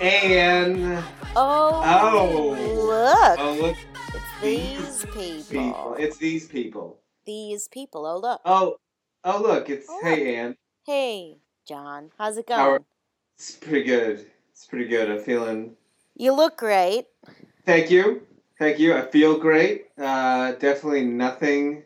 And Oh, Oh. look. oh look, It's these people. people. It's these people. These people. Oh, look. Oh, oh look, it's Oh, hey Ann. Hey, John. How's it going? It's pretty good. It's pretty good. I'm feeling. You look great. Thank you, thank you. I feel great. Uh, definitely nothing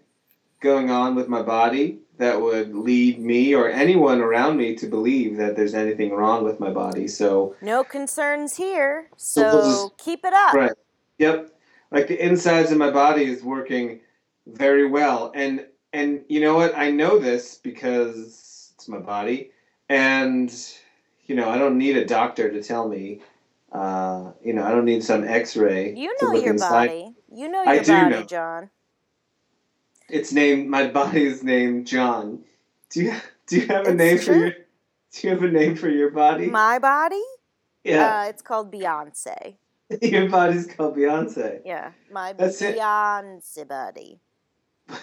going on with my body that would lead me or anyone around me to believe that there's anything wrong with my body. So, No concerns here. So we'll So just- keep it up. right. Yep. Like the insides of my body is working very well. And and you know what? I know this because it's my body. And you know, I don't need a doctor to tell me. Uh, you know, I don't need some X-ray. You to know look your inside. body. You know I your do body, know. John. It's named. My body is named John. Do you do you have a It's name for your? Do you have a name for your body? My body? yeah, Uh, it's called Beyonce. your body's called Beyonce. Yeah, my That's it. Beyonce body.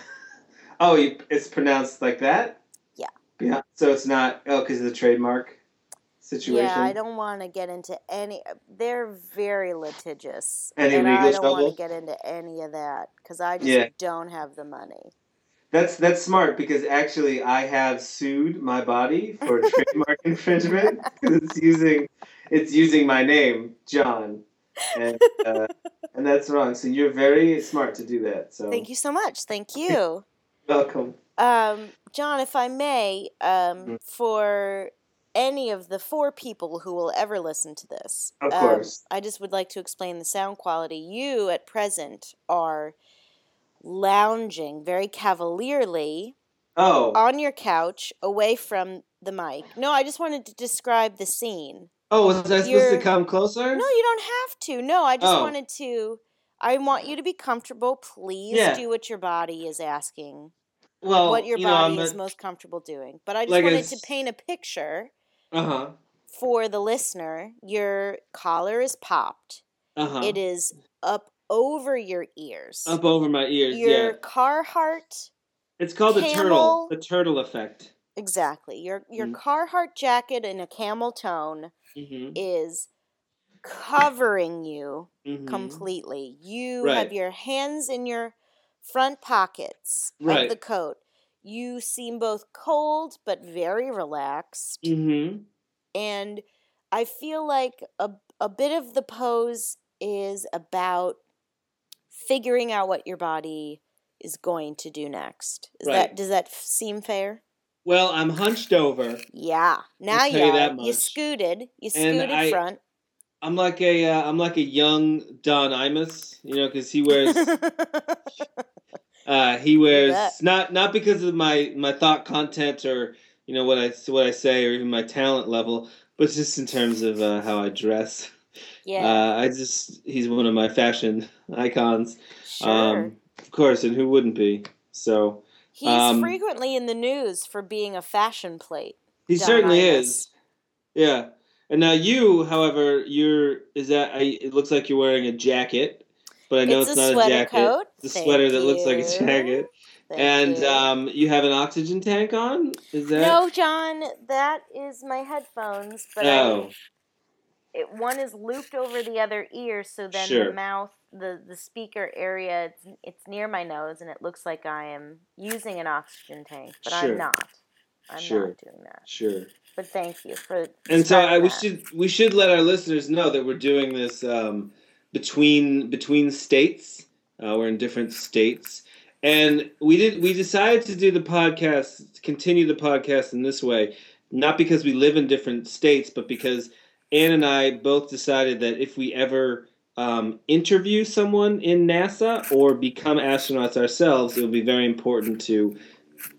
Oh, you, it's pronounced like that. Yeah. Yeah. So it's not. Oh, because of the trademark situation. Yeah, I don't want to get into any. They're very litigious, Any and I don't want to get into any of that because I just Yeah. don't have the money. That's that's smart because actually I have sued my body for trademark infringement because it's using it's using my name John, and uh, and that's wrong. So you're very smart to do that. So Thank you so much. Thank you. welcome. Um, John, if I may, um, Mhm. for any of the four people who will ever listen to this, Of um, course. I just would like to explain the sound quality. You, at present, are lounging very cavalierly Oh on your couch away from the mic. No, I just wanted to describe the scene. oh, was I supposed you're- to come closer? No, you don't have to. No, I just Oh. wanted to. I want you to be comfortable. Please Yeah. do what your body is asking well, what your you body I'm is most comfortable doing. But I just like wanted it's- to paint a picture Uh-huh. for the listener. Your collar is popped. Uh-huh. It is up over your ears. Up over my ears, your yeah. Carhartt, It's called the turtle, the turtle effect. exactly. Your your Mhm. Carhartt jacket in a camel tone Mm-hmm. is covering you mm-hmm. completely. You Right. have your hands in your front pockets Right. of the coat. You seem both cold but very relaxed. Mm-hmm. and I feel like a a bit of the pose is about figuring out what your body is going to do next. Is Right. that does that f- seem fair? Well, I'm hunched over. Yeah. Now you you are. that You scooted. You scooted I- front. I'm like a uh, I'm like a young Don Imus, you know, because he wears uh, he wears not not because of my my thought content or you know what I what I say or even my talent level, but just in terms of uh, how I dress. yeah. Uh, I just he's one of my fashion icons, sure. um, of course, and who wouldn't be? So He's um, frequently in the news for being a fashion plate. he certainly Imus. is. Yeah. And now you, however, you're is that I, it looks like you're wearing a jacket, but I know It's it's, a not sweater a jacket. coat. The Thank sweater that looks like a jacket. Thank and you. um, you have an oxygen tank on? Is that No, John, that is my headphones, but Oh. I, it, one is looped over the other ear, so then Sure. the mouth, the the speaker area, it's, it's near my nose, and it looks like I am using an oxygen tank, but Sure. I'm not. I'm Sure. not doing that. Sure. But thank you for. And so I, we should we should let our listeners know that we're doing this um, between between states. Uh, we're in different states, and we did we decided to do the podcast, continue the podcast in this way, not because we live in different states, but because Ann and I both decided that if we ever um, interview someone in NASA or become astronauts ourselves, it would be very important to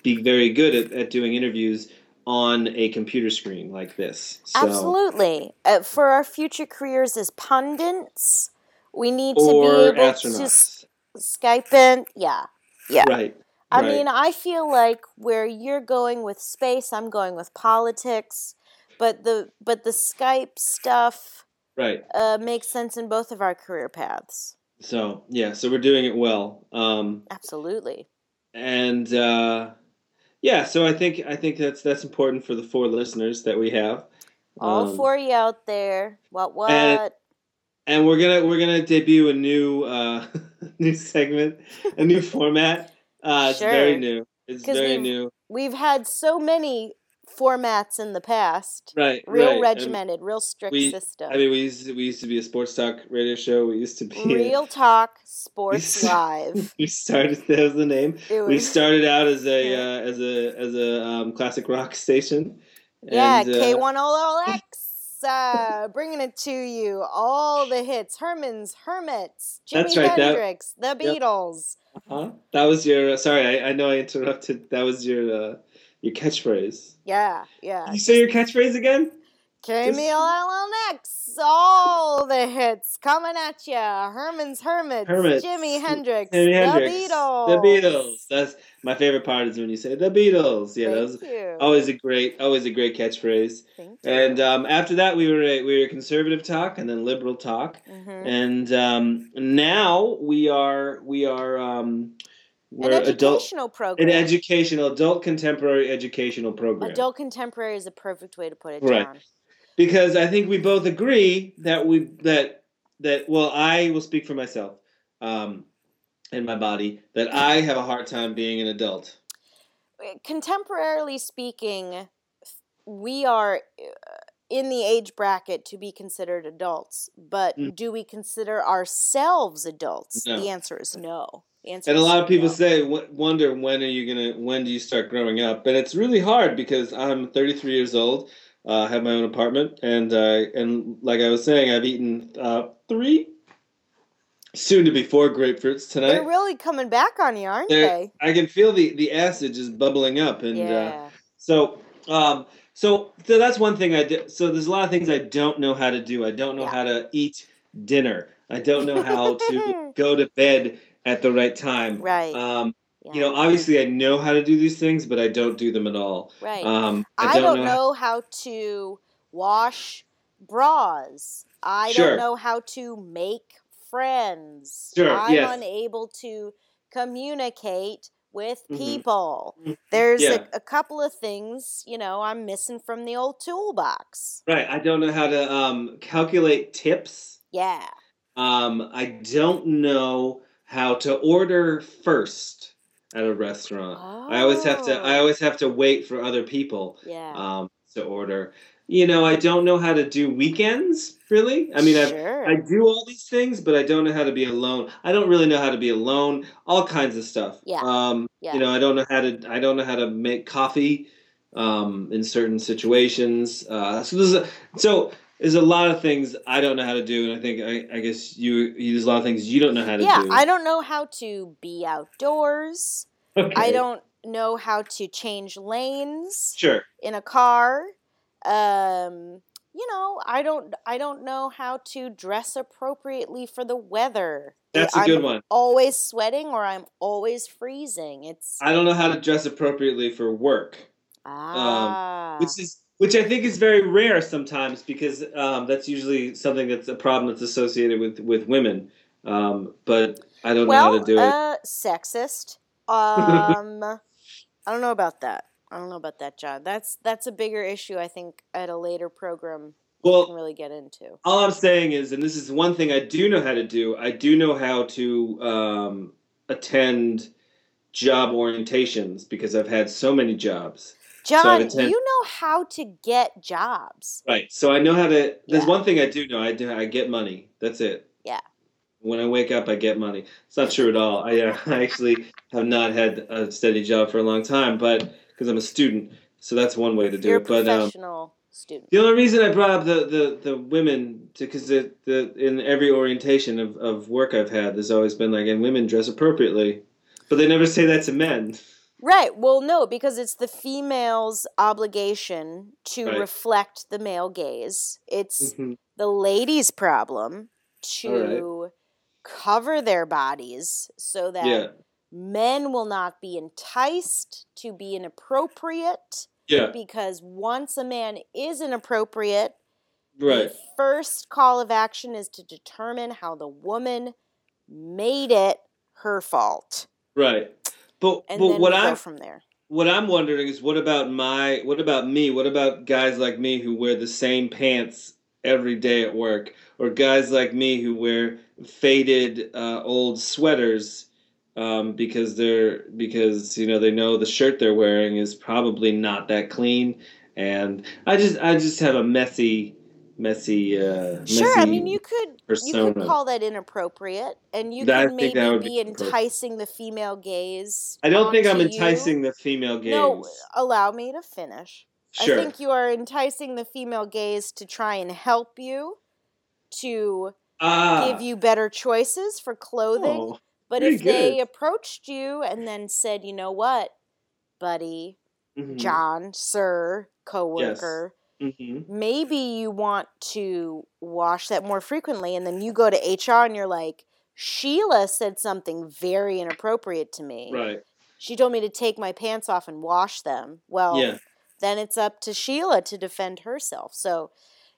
be very good at, at doing interviews on a computer screen like this. So, Absolutely. Uh, for our future careers as pundits, we need to be able to astronauts. s- Skype in. Yeah. Yeah. Right. I right. mean, I feel like where you're going with space, I'm going with politics, but the but the Skype stuff right. uh, makes sense in both of our career paths. So yeah, so we're doing it well. Um, Absolutely. and uh, yeah, so I think I think that's that's important for the four listeners that we have. All Um, for you out there. What what? and- and we're gonna we're gonna debut a new uh new segment, a new format. Uh, it's very new. It's very we've- new. We've had so many formats in the past. Right. Real right. Regimented, real strict we- system. I mean, we used to, we used to be a sports talk radio show. We used to be Real talk sports s- live. we started. That was the name. It We started out as a Yeah. uh, as a as a um, classic rock station. yeah, And, uh, K100X. Uh, bringing it to you, all the hits: Herman's Hermits, Jimi right, that- Hendrix, The Beatles. Huh? That was your. Sorry, I, I know I interrupted. That was your uh, your catchphrase. Yeah, yeah. You say your catchphrase again? KMLLX, all the hits coming at you. Herman's Hermits, Hermits, Jimi Hendrix, Jimi The Beatles. The Beatles. That's my favorite part is when you say the Beatles. Yeah, that was you. always a great, always a great catchphrase. Thank. And um, after that, we were a, we were conservative talk and then liberal talk, Mhm. and um, now we are we are um, we're adult educational program. an educational adult contemporary educational program. Adult contemporary is a perfect way to put it, Right. John. because I think we both agree that we that that well I will speak for myself um in my body that I have a hard time being an adult. Contemporarily speaking, we are uh, in the age bracket to be considered adults, but Mm. do we consider ourselves adults? No. The answer is no. The answer And a lot of people no. say w- wonder when are you going to when do you start growing up? And it's really hard because I'm 33 years old, uh, have my own apartment and uh, and like I was saying I've eaten uh, 3 soon to be 4 grapefruits tonight. They're really coming back on you, aren't They're- they? I can feel the the acid just bubbling up and uh, yeah. So, um, so so that's one thing I did. So there's a lot of things I don't know how to do. I don't know Yeah. how to eat dinner. I don't know how to go to bed at the right time. Right. Um, yeah. you know, obviously I know how to do these things, but I don't do them at all. right. Um, I, I don't, know. know, how to wash bras. I Sure. don't know how to make friends. Sure, I'm yes. unable to communicate with Mhm. people. Mhm. There's Yeah. a, a couple of things, you know, I'm missing from the old toolbox. Right. I don't know how to um, calculate tips. Yeah. Um, I don't know how to order first at a restaurant. I always have to. I Oh. always have to wait for other people. Yeah. um, to order. You know, I don't know how to do weekends really. I mean, I sure. I do all these things, but I don't know how to be alone. I don't really know how to be alone. All kinds of stuff. Yeah. Um, yeah. You know, I don't know how to. I don't know how to make coffee um, in certain situations. Uh, so there's a, so there's a lot of things I don't know how to do, and I think I, I guess you, you there's a lot of things you don't know how to yeah, do. I don't know how to be outdoors. Okay. I don't know how to change lanes. Sure. in a car um you know i don't i don't know how to dress appropriately for the weather That's a I'm good one. always sweating or i'm always freezing it's I don't know how to dress appropriately for work. ah which is which I think is very rare sometimes because um, that's usually something that's a problem that's associated with with women. Um, but I don't know how to do it. uh sexist um i don't know about that i don't know about that john that's that's a bigger issue i think at a later program we Well- can really get into All I'm saying is, and this is one thing I do know how to do. I do know how to um, attend job orientations because I've had so many jobs. john attend- you know how to get jobs Right. So I know how to. There's Yeah. one thing I do know. I do. I get money. That's it. Yeah. When I wake up, I get money. It's not true at all. I, uh, I actually have not had a steady job for a long time, but because I'm a student, so that's one way to do You're it. But um, professional student. the only reason I brought up the the, the women because the, the in every orientation of, of work I've had, there's always been like, and women dress appropriately, but they never say that to men. Right. Well, no, because it's the female's obligation to Right. reflect the male gaze. It's Mhm. the lady's problem to cover their bodies so that Yeah. Men will not be enticed to be inappropriate Yeah. because once a man is inappropriate, Right. the first call of action is to determine how the woman made it her fault. Right. But And but then what I'm from there. what I'm wondering is what about my what about me? What about guys like me who wear the same pants every day at work, or guys like me who wear faded uh, old sweaters um, because they're because you know they know the shirt they're wearing is probably not that clean, and I just I just have a messy messy. Uh, Sure, I mean you could you could call that inappropriate, and you That- could maybe be be enticing the female gaze. I don't think I'm onto you. enticing the female gaze. No, allow me to finish. sure. I think you are enticing the female gaze to try and help you to ah, give you better choices for clothing. oh, but pretty if they approached you and then said, "You know what, buddy, mhm, John, sir, coworker, mhm. maybe you want to wash that more frequently," and then you go to HR and you're like, "Sheila said something very inappropriate to me. Right. She told me to take my pants off and wash them." Well, Yeah. then it's up to Sheila to defend herself. So,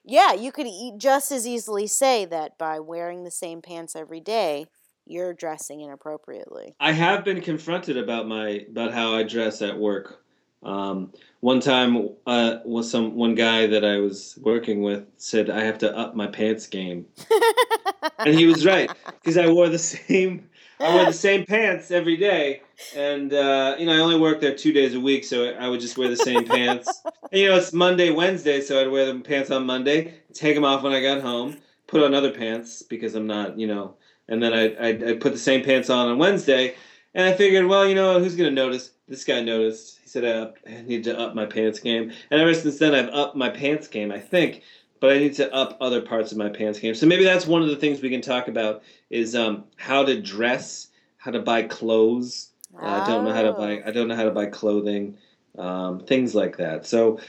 yeah, you could just as easily say that by wearing the same pants every day, you're dressing inappropriately. I have been confronted about my about how I dress at work. Um, one time, uh, was some one guy that I was working with said I have to up my pants game, and he was right because I wore the same I wore the same pants every day, and uh, you know I only worked there two days a week, so I would just wear the same pants. And you know it's Monday, Wednesday, so I'd wear the pants on Monday, take them off when I got home, put on other pants because I'm not, you know, and then I I'd, I'd put the same pants on on Wednesday, and I figured, well, you know, who's gonna notice? This guy noticed. He said I, I need to up my pants game, and ever since then I've upped my pants game. I think. But I need to up other parts of my pants game. So maybe that's one of the things we can talk about is um, how to dress, how to buy clothes, uh, I don't know how to buy. Oh. I don't know how to buy clothing, um, things like that. So,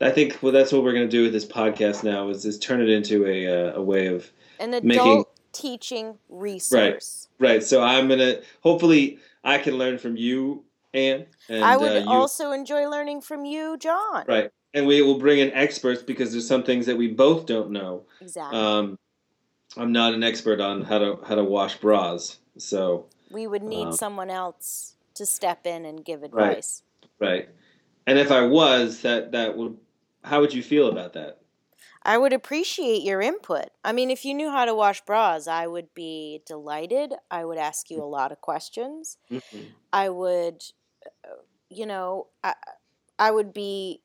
I think well, that's what we're going to do with this podcast now is is turn it into a uh, a way of An adult making- teaching resource. right. Right. So I'm gonna hopefully I can learn from you, Anne, and I would uh, you, also enjoy learning from you, John. right, and we will bring in experts because there's some things that we both don't know. Exactly. Um, I'm not an expert on how to how to wash bras, so we would need um, someone else to step in and give advice. right. And if I was, that that would, how would you feel about that? I would appreciate your input. I mean, if you knew how to wash bras, I would be delighted. I would ask you a lot of questions. Mhm. I would, uh, you know, I, I would be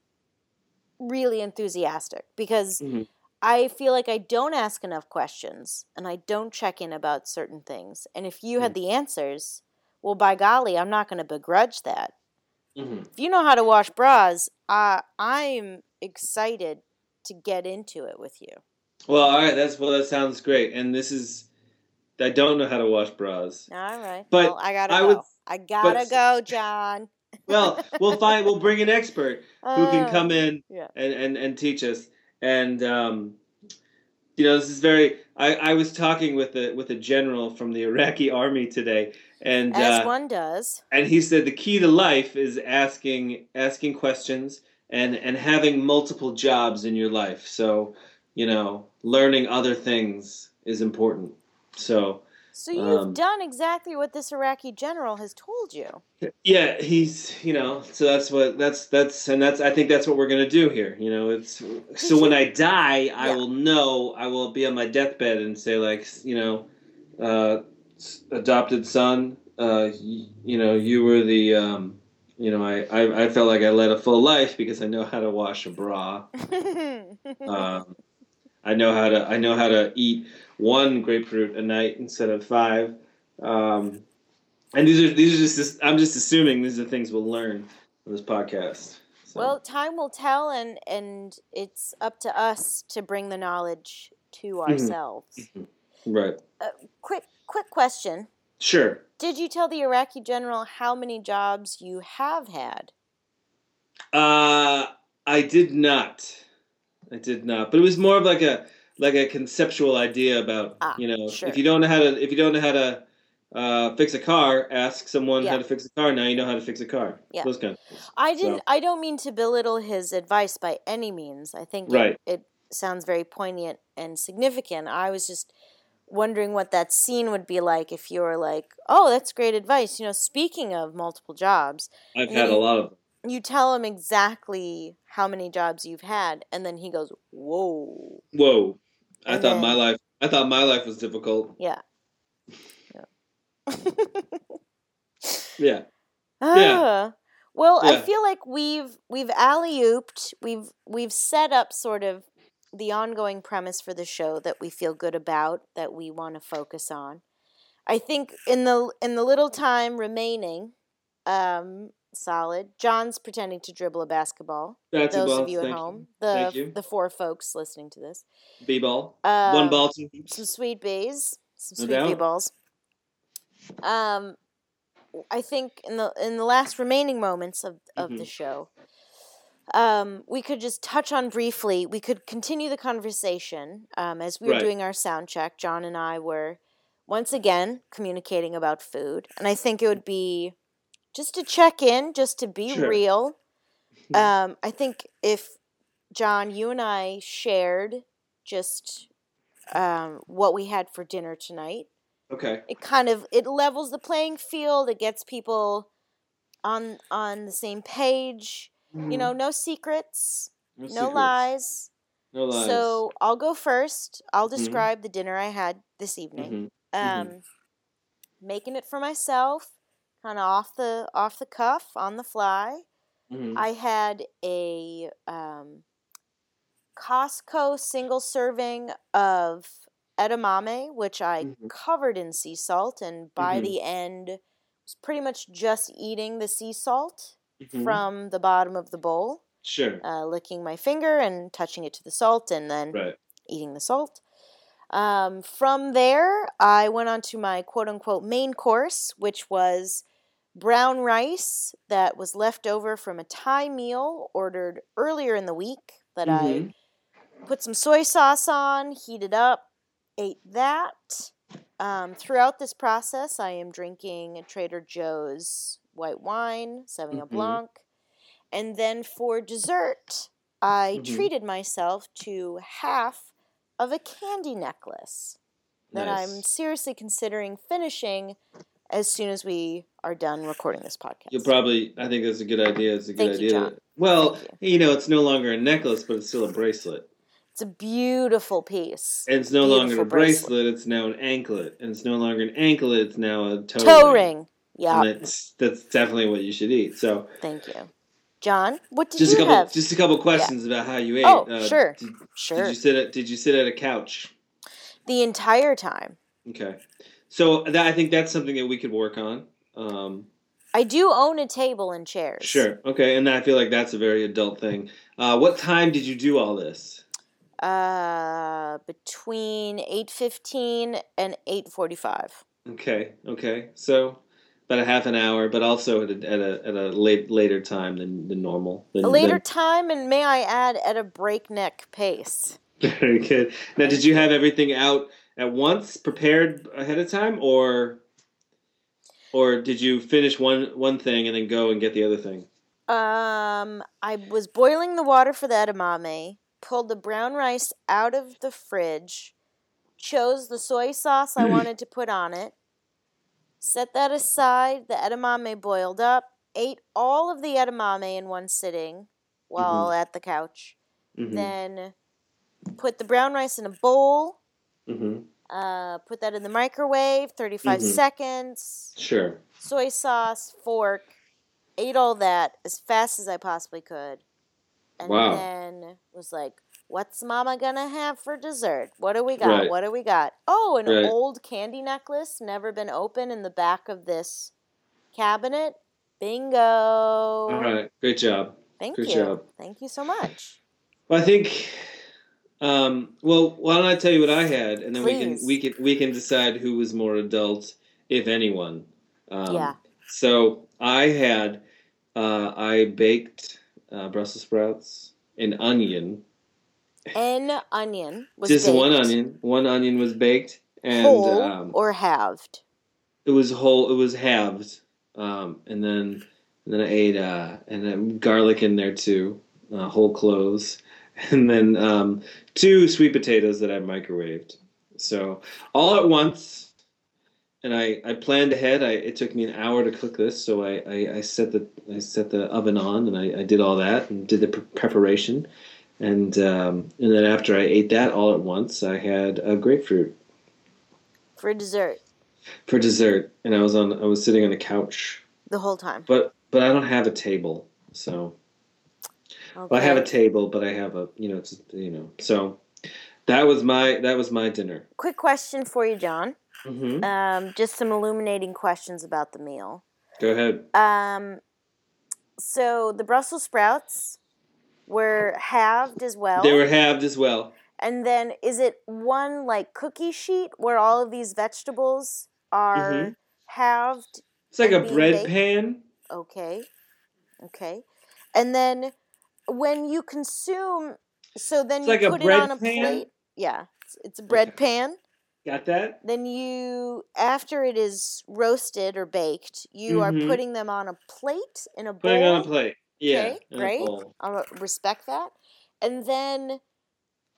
really enthusiastic because Mhm. I feel like I don't ask enough questions and I don't check in about certain things. And if you had the answers, well, by golly, I'm not going to begrudge that. Mhm. If you know how to wash bras, uh, I'm excited to get into it with you. Well, all right. That's well. That sounds great. And this is, I don't know how to wash bras. All right. But well, I gotta I go. would- I gotta but- go, John. Well, we'll find. We'll bring an expert who can Uh, come in yeah. and and and teach us. And um, you know, this is very. I I was talking with a with a general from the Iraqi army today, and As uh, one does. and he said the key to life is asking asking questions and and having multiple jobs in your life so you know learning other things is important so So you've um, done exactly what this Iraqi general has told you. yeah he's you know so that's what that's that's and that's i think that's what we're going to do here you know it's so when i die i Yeah. will know i will be on my deathbed and say like you know uh adopted son uh y- you know you were the um you know I, I i felt like i led a full life because i know how to wash a bra um i know how to i know how to eat one grapefruit a night instead of five um and these are these are just i'm just assuming these are things we'll learn on this podcast so. well, time will tell, and and it's up to us to bring the knowledge to Mm-hmm. ourselves. right Quick, quick question: sure Did you tell the Iraqi general how many jobs you have had? Uh, I did not. I did not. But it was more of like a like a conceptual idea about Ah, you know sure. if you don't know how to if you don't know how to uh, fix a car, ask someone Yeah. how to fix a car. Now you know how to fix a car. Yeah. Those kind of things. I didn't. So- I don't mean to belittle his advice by any means. I think Right. it, it sounds very poignant and significant. I was just wondering what that scene would be like if you were like, "Oh, that's great advice." You know, speaking of multiple jobs, I've had a lot of you tell him exactly how many jobs you've had, and then he goes, "Whoa." Whoa! I And thought my life. I thought my life was difficult. Yeah. Yeah. Ah. Well, I feel like we've we've alley ooped. We've we've set up sort of the ongoing premise for the show that we feel good about, that we want to focus on. I think in the in the little time remaining, um, solid. John's pretending to dribble a basketball. That's Those of you at Thank home, Thank the you. the four folks listening to this, B ball. um, One ball, two some sweet bees, some No sweet bee balls. Um, I think in the in the last remaining moments of of the Mhm. show, um, we could just touch on briefly. We could continue the conversation um, as we were Right. doing our sound check. John and I were once again communicating about food, and I think it would be just to check in, just to be Sure. real. Um, I think if John, you and I shared just um, what we had for dinner tonight, Okay. it kind of it levels the playing field. It gets people on on the same page. You know, no secrets, Mm-hmm. No, no secrets. lies. No lies. So I'll go first. I'll Mhm. describe the dinner I had this evening. Mhm. Um, making it for myself, kind of off the off the cuff, on the fly. I had a um, Costco single serving of edamame, which I Mhm. covered in sea salt, and by Mhm. the end was pretty much just eating the sea salt Mhm. from the bottom of the bowl, Sure. uh, licking my finger and touching it to the salt, and then Right. eating the salt. Um, from there, I went on to my quote unquote main course, which was brown rice that was left over from a Thai meal ordered earlier in the week that Mhm. I put some soy sauce on, heated up, ate that. Um, throughout this process, I am drinking Trader Joe's white wine, Sauvignon Mhm. Blanc. And then for dessert, I Mhm. treated myself to half of a candy necklace that I'm seriously considering finishing as soon as we are done recording this podcast. You'll probably. I think that's a good idea. It's a good Thank you, idea. John. well, Thank you know, it's no longer a necklace, but it's still a bracelet. It's a beautiful piece. And it's no longer a bracelet, It's now an anklet, and it's no longer an anklet. It's now a toe, Toe ring. Yeah, that's that's definitely what you should eat. So thank you. John, what did just a you couple, have? just a couple questions about how you ate. Oh, Uh, sure. Did, sure. did you sit at Did you sit at a couch? the entire time. Okay. So that I think that's something that we could work on. Um, I do own a table and chairs. sure. Okay. And I feel like that's a very adult thing. Uh, what time did you do all this? Uh, between eight fifteen and eight forty-five. Okay. Okay. So about a half an hour, but also at a at a, at a late later time than, than normal. Than, A later than- time, and may I add, at a breakneck pace. Very good. Now, did you have everything out at once, prepared ahead of time, or or did you finish one one thing and then go and get the other thing? Um, I was boiling the water for the edamame, pulled the brown rice out of the fridge, chose the soy sauce I wanted to put on it, set that aside. The edamame boiled up, ate all of the edamame in one sitting while at the couch, Mm-hmm. then put the brown rice in a bowl, mm-hmm. uh, put that in the microwave, 35 Mhm. seconds, Sure. soy sauce, fork, ate all that as fast as I possibly could. And Wow. then was like, what's mama gonna have for dessert? What do we got? Right. What do we got? Oh, an Right. old candy necklace, never been open in the back of this cabinet. Bingo. All right. Great job. Thank good you. job. Thank you so much. Well, I think. Um, well, why don't I tell you what I had, and then Please. we can we can we can decide who was more adult, if anyone. Um, Yeah. So I had, uh, I baked uh, Brussels sprouts, an onion, An onion was just one baked. onion. One onion was baked, and Whole um, or halved. it was whole. It was halved, um, and then and then I ate uh, and then garlic in there too, uh, whole cloves, and then um, two sweet potatoes that I microwaved. So all at once, and I, I planned ahead. I it took me an hour to cook this, so I, I, I set the I set the oven on and I, I did all that and did the pre- preparation, and um, and then after I ate that all at once, I had a grapefruit For dessert for dessert, and I was on I was sitting on a couch, the whole time. but but I don't have a table, so Okay. well, I have a table, but I have a you know it's you know so that was my that was my dinner. Quick question for you, John. Mm-hmm. Um, just some illuminating questions about the meal. Go ahead. Um, so the Brussels sprouts were halved as well. They were halved as well. and then is it one like cookie sheet where all of these vegetables are Mhm. halved? It's like a bread baked? pan. Okay. Okay. And then when you consume so then It's you like put it on a pan? plate. Yeah. It's, it's a bread Okay. pan. Got that? Then you after it is roasted or baked, you are Mhm. putting them on a plate in a bowl. Putting on a plate. Yeah. Okay, great. bowl. I respect that. And then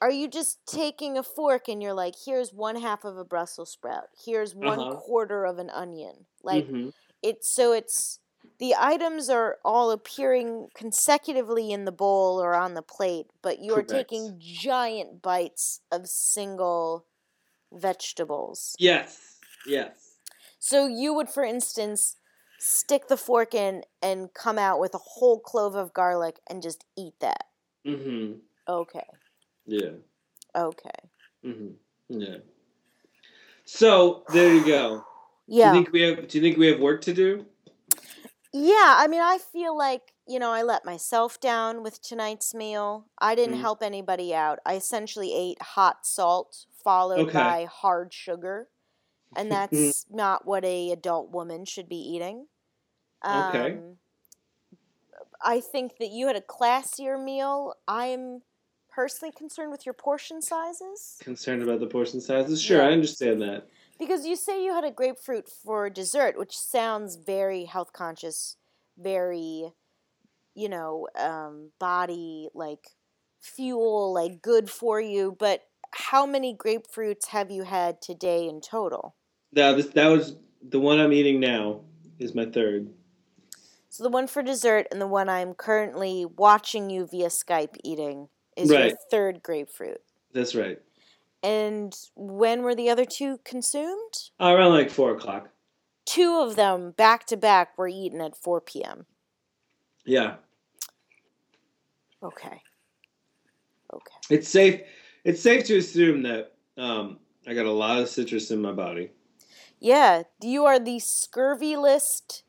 are you just taking a fork and you're like, here's one half of a Brussels sprout, here's one Uh-huh. quarter of an onion. Like Mhm. it's so it's the items are all appearing consecutively in the bowl or on the plate, but you are Correct. taking giant bites of single vegetables. Yes. Yes. So you would, for instance, stick the fork in and come out with a whole clove of garlic and just eat that. Mm-hmm. Okay. Yeah. Okay. Mm-hmm. Yeah. So there you go. Yeah. Do you think we have? Do you think we have work to do? yeah. I mean, I feel like, you know, I let myself down with tonight's meal. I didn't Mm. help anybody out. I essentially ate hot salt followed Okay. by hard sugar. And that's not what a adult woman should be eating. Okay. Um, I think that you had a classier meal. I'm personally concerned with your portion sizes. Concerned about the portion sizes? Sure, Yeah. I understand that. Because you say you had a grapefruit for dessert, which sounds very health conscious, very, you know, um, body like fuel, like good for you. But how many grapefruits have you had today in total? This, that was the one I'm eating now. Is my third. So the one for dessert and the one I'm currently watching you via Skype eating is your third grapefruit. That's right. And when were the other two consumed? Uh, around like four o'clock. Two of them back to back were eaten at 4 p.m. Yeah, Okay. Okay. it's safe. It's safe to assume that um, I got a lot of citrus in my body. Yeah, you are the scurvy list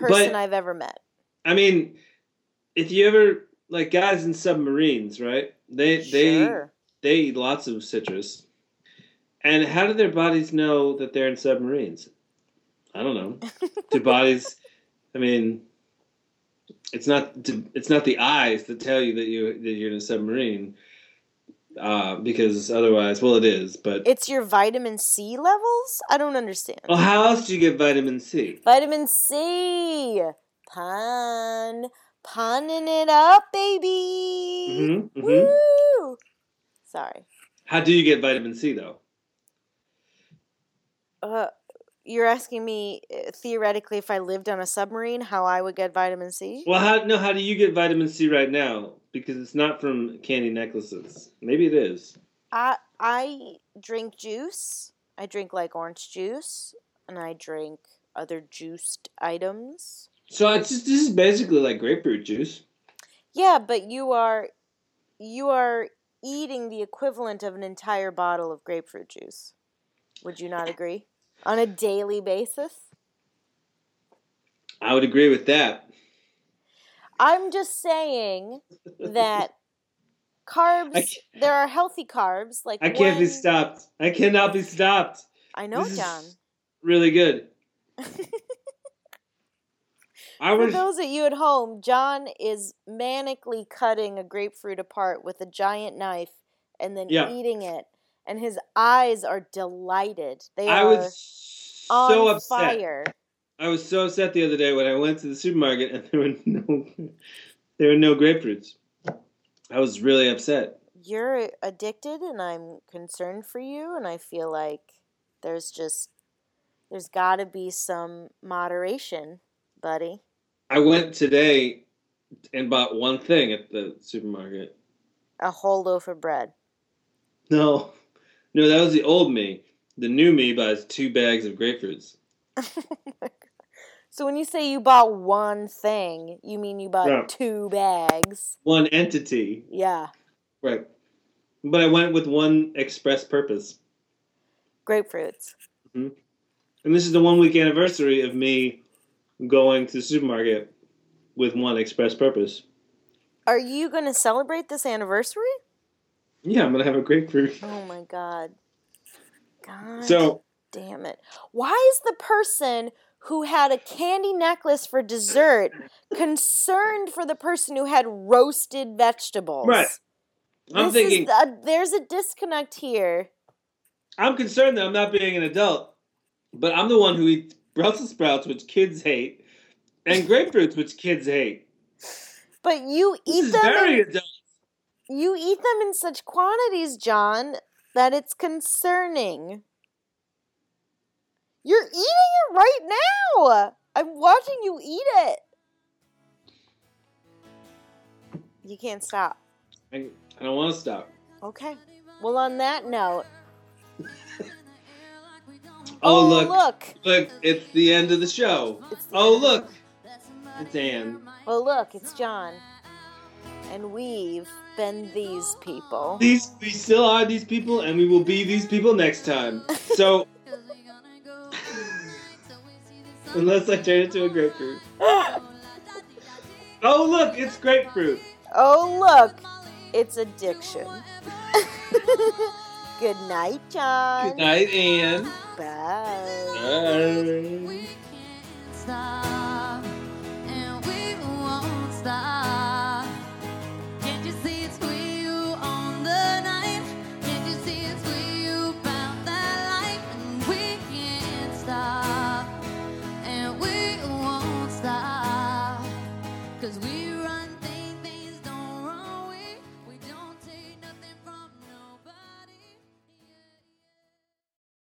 person But- I've ever met. I mean, if you ever like guys in submarines, right? They they they eat lots of citrus. And how do their bodies know that they're in submarines? I don't know. do bodies? I mean, it's not it's not the eyes that tell you that you that you're in a submarine, uh, because otherwise, well, it is. But It's your vitamin C levels? I don't understand. well, how else do you get vitamin C? Vitamin C! Pun. Punning it up, baby! hmm hmm Woo! Sorry. How do you get vitamin C though? Uh, you're asking me uh, theoretically if I lived on a submarine how I would get vitamin C? Well, how no? How do you get vitamin C right now? Because it's not from candy necklaces. Maybe it is. I I drink juice. I drink like orange juice, and I drink other juiced items. So it's just, this is basically like grapefruit juice. Yeah, but you are you are eating the equivalent of an entire bottle of grapefruit juice. Would you not agree? On a daily basis? I would agree with that. I'm just saying that carbs there are healthy carbs like I can't be stopped. I cannot be stopped. I know, This is John. Really good. I For was those of you at home, John is manically cutting a grapefruit apart with a giant knife and then Yeah. eating it, and his eyes are delighted. They I are was on so upset. fire. I was so upset the other day when I went to the supermarket and there were no there were no grapefruits. I was really upset. You're addicted, and I'm concerned for you, and I feel like there's just There's got to be some moderation, buddy. I went today and bought one thing at the supermarket. A whole loaf of bread. No, no, that was the old me. The new me buys two bags of grapefruits. so when you say you bought one thing, you mean you bought two bags? One entity, Yeah, right? But I went with one express purpose. grapefruits. Mm-hmm. And this is the one week anniversary of me going to the supermarket with one express purpose. Are you going to celebrate this anniversary? Yeah, I'm gonna have a grapefruit. Oh my god. God So damn it. Why is the person who had a candy necklace for dessert concerned for the person who had roasted vegetables? Right. I'm This thinking the, there's a disconnect here. I'm concerned that I'm not being an adult, but I'm the one who eats Brussels sprouts, which kids hate, and grapefruits, which kids hate. But you This eat is them very in, adult. you eat them in such quantities, John, that it's concerning. You're eating it right now. I'm watching you eat it. You can't stop. I, I don't want to stop. Okay. Well, on that note, oh, oh, look, look. look, it's the end of the show. Oh look, it's Anne. Oh, look, it's John. And we've been these people. These we still are these people, and we will be these people next time. So unless I turn it into a grapefruit. Oh look, it's grapefruit. oh, look, it's addiction. Good night, John. Good night, Anne. Bye. Bye. Stop.